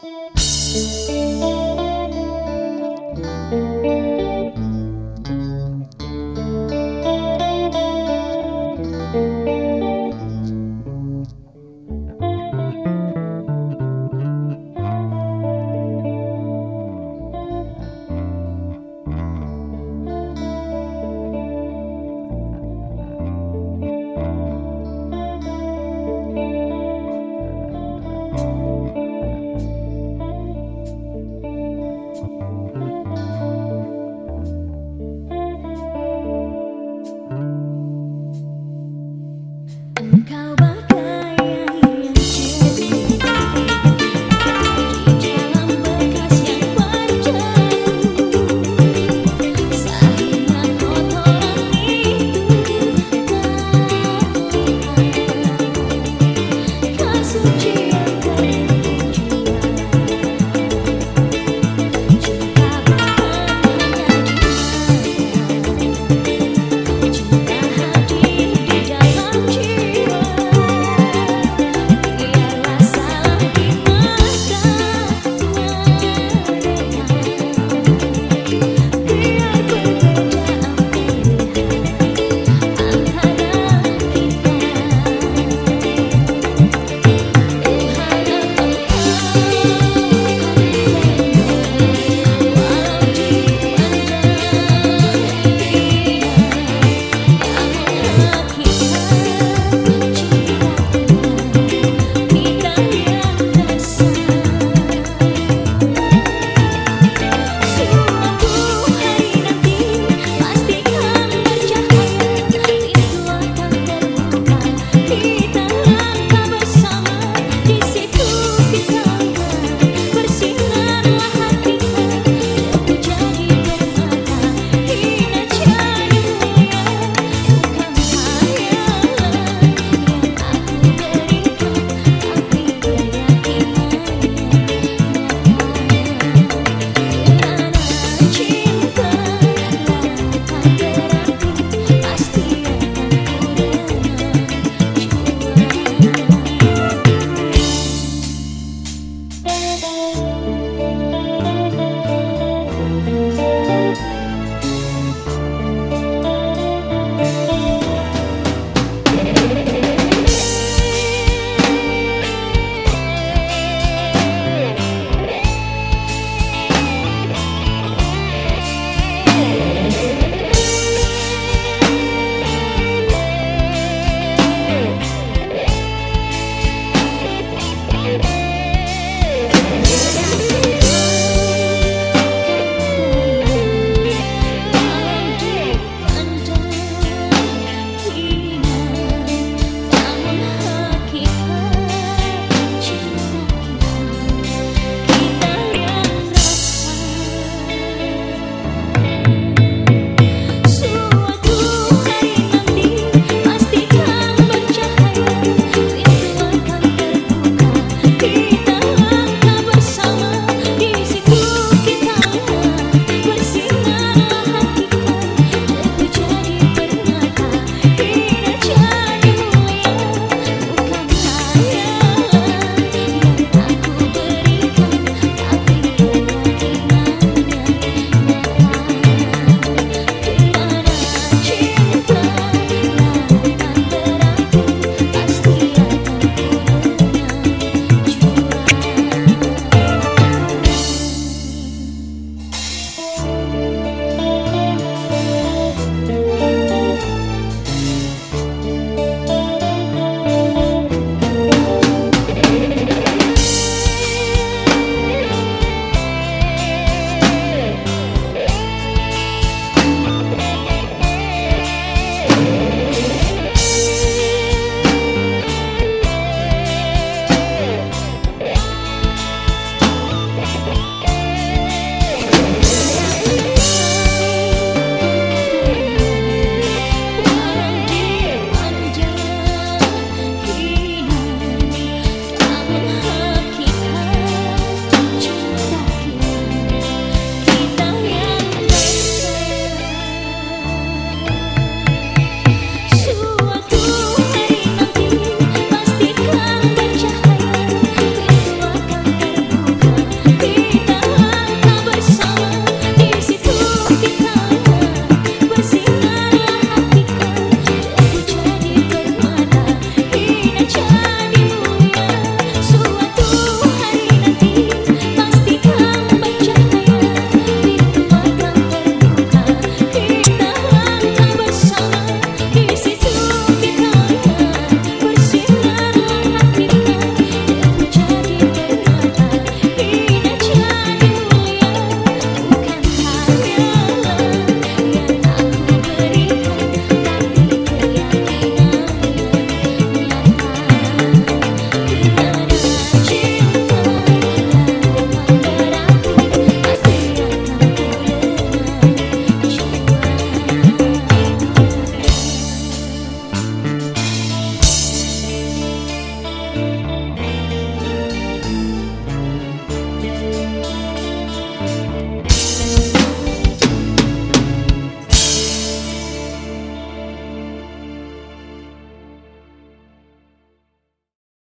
Música